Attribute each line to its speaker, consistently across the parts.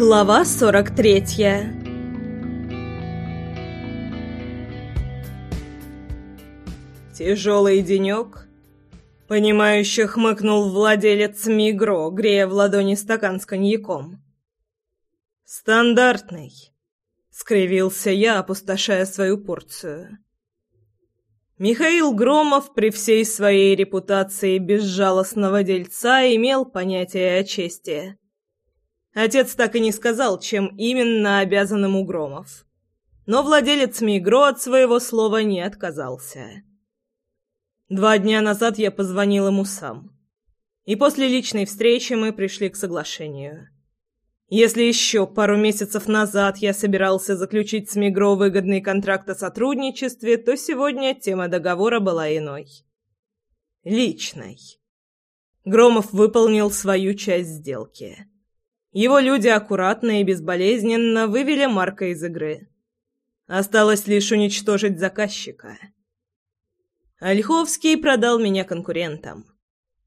Speaker 1: Глава 43
Speaker 2: «Тяжелый денек?» Понимающе хмыкнул владелец Мигро, грея в ладони стакан с коньяком. «Стандартный», — скривился я, опустошая свою порцию. Михаил Громов при всей своей репутации безжалостного дельца имел понятие о чести. Отец так и не сказал, чем именно обязан ему Громов. Но владелец Мигро от своего слова не отказался. Два дня назад я позвонил ему сам. И после личной встречи мы пришли к соглашению. Если еще пару месяцев назад я собирался заключить с Мигро выгодный контракт о сотрудничестве, то сегодня тема договора была иной. Личной. Громов выполнил свою часть сделки. Его люди аккуратно и безболезненно вывели Марка из игры. Осталось лишь уничтожить заказчика. Ольховский продал меня конкурентам.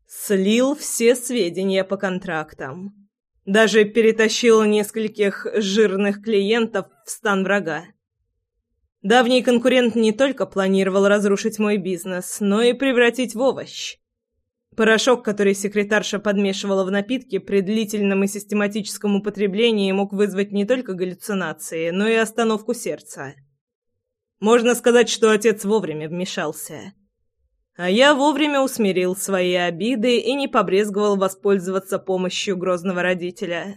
Speaker 2: Слил все сведения по контрактам. Даже перетащил нескольких жирных клиентов в стан врага. Давний конкурент не только планировал разрушить мой бизнес, но и превратить в овощ. Порошок, который секретарша подмешивала в напитки, при длительном и систематическом употреблении мог вызвать не только галлюцинации, но и остановку сердца. Можно сказать, что отец вовремя вмешался. А я вовремя усмирил свои обиды и не побрезговал воспользоваться помощью грозного родителя.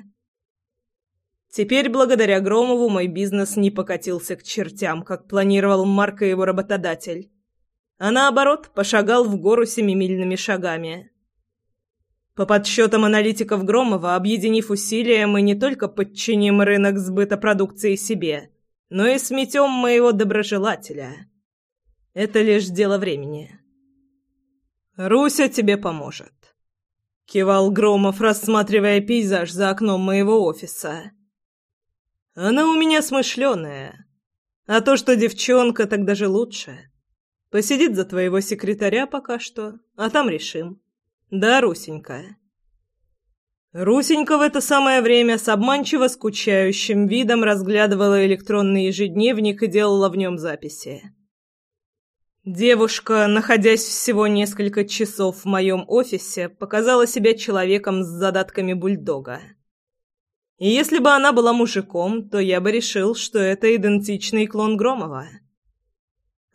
Speaker 2: Теперь, благодаря Громову, мой бизнес не покатился к чертям, как планировал Марк и его работодатель а наоборот пошагал в гору семимильными шагами. По подсчетам аналитиков Громова, объединив усилия, мы не только подчиним рынок сбыта продукции себе, но и сметем моего доброжелателя. Это лишь дело времени. «Руся тебе поможет», — кивал Громов, рассматривая пейзаж за окном моего офиса. «Она у меня смышленая, а то, что девчонка, так даже лучше». Посидит за твоего секретаря пока что, а там решим. Да, Русенька?» Русенька в это самое время с обманчиво скучающим видом разглядывала электронный ежедневник и делала в нем записи. Девушка, находясь всего несколько часов в моем офисе, показала себя человеком с задатками бульдога. И если бы она была мужиком, то я бы решил, что это идентичный клон Громова.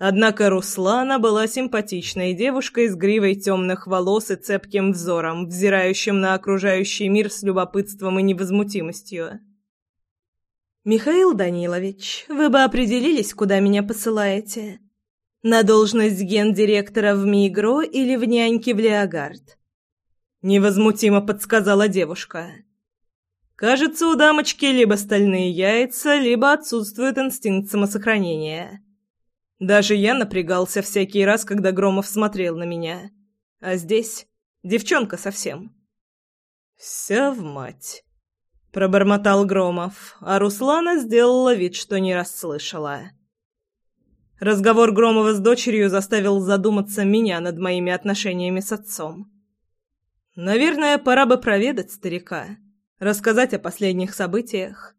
Speaker 2: Однако Руслана была симпатичной девушкой с гривой темных волос и цепким взором, взирающим на окружающий мир с любопытством и невозмутимостью.
Speaker 1: «Михаил Данилович, вы бы определились, куда меня посылаете? На должность гендиректора в Мигро или в няньке в Леогард?»
Speaker 2: Невозмутимо подсказала девушка. «Кажется, у дамочки либо стальные яйца, либо отсутствует инстинкт самосохранения». Даже я напрягался всякий раз, когда Громов смотрел на меня. А здесь девчонка совсем. «Вся в мать», — пробормотал Громов, а Руслана сделала вид, что не расслышала. Разговор Громова с дочерью заставил задуматься меня над моими отношениями с отцом. Наверное, пора бы проведать старика, рассказать о последних событиях.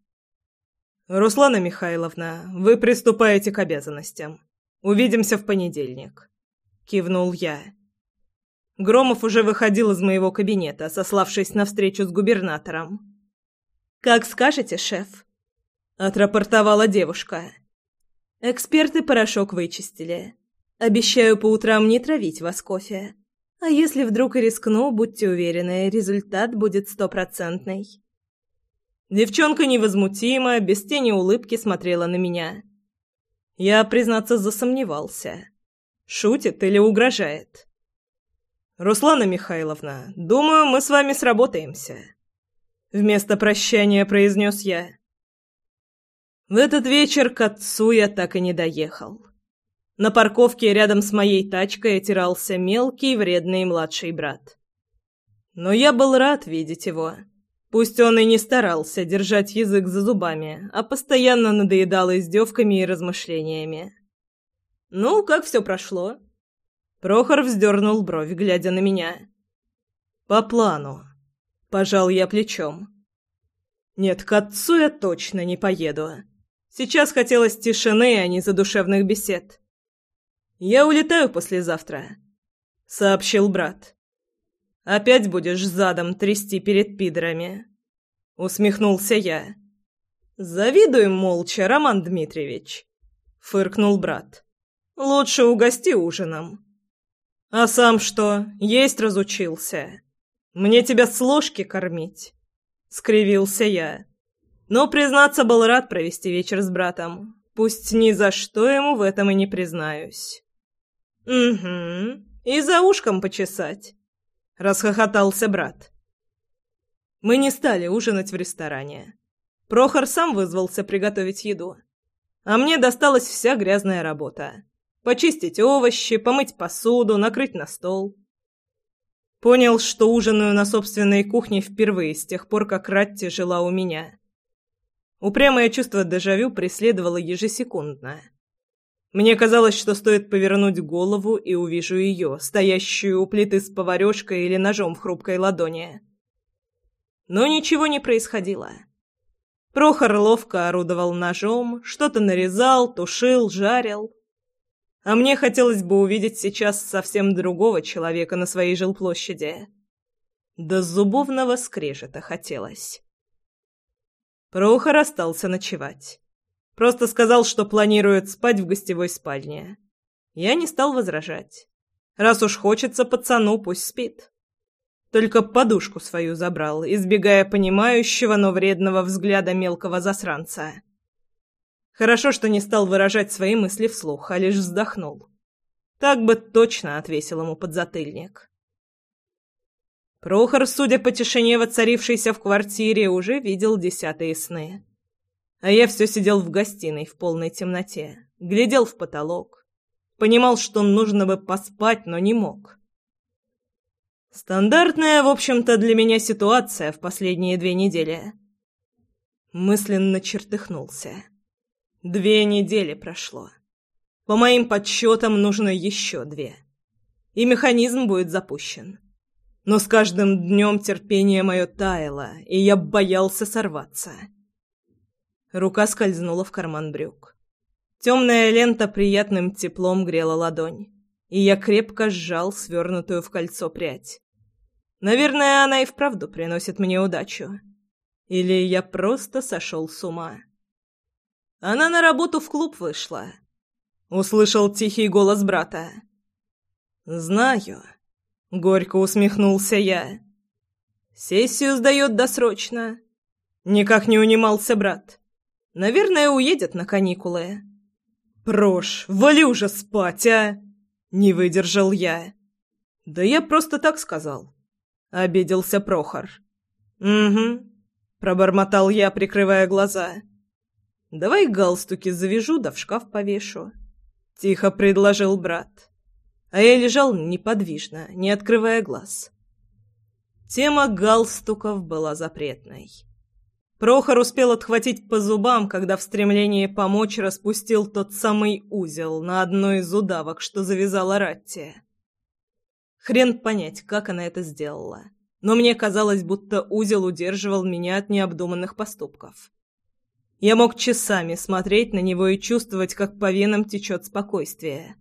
Speaker 2: «Руслана Михайловна, вы приступаете к обязанностям. Увидимся в понедельник», — кивнул я. Громов уже выходил из моего кабинета, сославшись на встречу с губернатором.
Speaker 1: «Как скажете, шеф», —
Speaker 2: отрапортовала девушка.
Speaker 1: «Эксперты порошок вычистили. Обещаю по утрам не травить вас кофе. А если вдруг и рискну, будьте уверены, результат будет стопроцентный».
Speaker 2: Девчонка невозмутимо, без тени улыбки смотрела на меня. Я, признаться, засомневался. Шутит или угрожает? «Руслана Михайловна, думаю, мы с вами сработаемся», — вместо прощания произнес я. В этот вечер к отцу я так и не доехал. На парковке рядом с моей тачкой отирался мелкий вредный младший брат. Но я был рад видеть его. Пусть он и не старался держать язык за зубами, а постоянно надоедал издевками и размышлениями. «Ну, как все прошло?» Прохор вздернул бровь, глядя на меня. «По плану», — пожал я плечом. Нет, к отцу я точно не поеду. Сейчас хотелось тишины, а не задушевных бесед. «Я улетаю послезавтра», — сообщил брат. «Опять будешь задом трясти перед пидорами?» — усмехнулся я. «Завидуем молча, Роман Дмитриевич», — фыркнул брат. «Лучше угости ужином». «А сам что, есть разучился? Мне тебя с ложки кормить?» — скривился я. Но, признаться, был рад провести вечер с братом. Пусть ни за что ему в этом и не признаюсь. «Угу, и за ушком почесать», — расхохотался брат. Мы не стали ужинать в ресторане. Прохор сам вызвался приготовить еду. А мне досталась вся грязная работа. Почистить овощи, помыть посуду, накрыть на стол. Понял, что ужинаю на собственной кухне впервые с тех пор, как Ратти жила у меня. Упрямое чувство дежавю преследовало ежесекундно. Мне казалось, что стоит повернуть голову и увижу ее, стоящую у плиты с поварешкой или ножом в хрупкой ладони. Но ничего не происходило. Прохор ловко орудовал ножом, что-то нарезал, тушил, жарил. А мне хотелось бы увидеть сейчас совсем другого человека на своей жилплощади. До зубовного скрежета хотелось. Прохор остался ночевать. Просто сказал, что планирует спать в гостевой спальне. Я не стал возражать. Раз уж хочется пацану, пусть спит. Только подушку свою забрал, избегая понимающего, но вредного взгляда мелкого засранца. Хорошо, что не стал выражать свои мысли вслух, а лишь вздохнул. Так бы точно отвесил ему подзатыльник. Прохор, судя по тишине, воцарившейся в квартире, уже видел десятые сны. А я все сидел в гостиной в полной темноте, глядел в потолок. Понимал, что нужно бы поспать, но не мог. Стандартная, в общем-то, для меня ситуация в последние две недели. Мысленно чертыхнулся. Две недели прошло. По моим подсчетам, нужно еще две. И механизм будет запущен. Но с каждым днем терпение мое таяло, и я боялся сорваться. Рука скользнула в карман брюк. Темная лента приятным теплом грела ладонь, и я крепко сжал свернутую в кольцо прядь. Наверное, она и вправду приносит мне удачу. Или я просто сошел с ума. Она на работу в клуб вышла. Услышал тихий голос брата. «Знаю», Горько усмехнулся я. Сессию сдает досрочно. Никак не унимался брат. Наверное, уедет на каникулы. Прош, вали уже спать, а! Не выдержал я. Да я просто так сказал. Обиделся Прохор. Угу. Пробормотал я, прикрывая глаза. Давай галстуки завяжу да в шкаф повешу. Тихо предложил брат а я лежал неподвижно, не открывая глаз. Тема галстуков была запретной. Прохор успел отхватить по зубам, когда в стремлении помочь распустил тот самый узел на одной из удавок, что завязала Ратти. Хрен понять, как она это сделала. Но мне казалось, будто узел удерживал меня от необдуманных поступков. Я мог часами смотреть на него и чувствовать, как по венам течет спокойствие.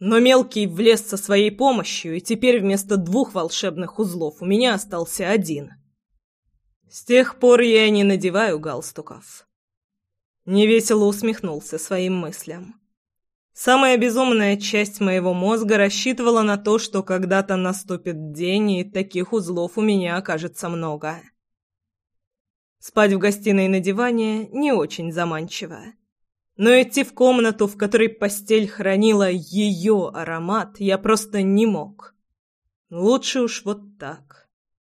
Speaker 2: Но мелкий влез со своей помощью, и теперь вместо двух волшебных узлов у меня остался один. С тех пор я не надеваю галстуков. Невесело усмехнулся своим мыслям. Самая безумная часть моего мозга рассчитывала на то, что когда-то наступит день, и таких узлов у меня окажется много. Спать в гостиной на диване не очень заманчиво но идти в комнату, в которой постель хранила ее аромат, я просто не мог. Лучше уж вот так.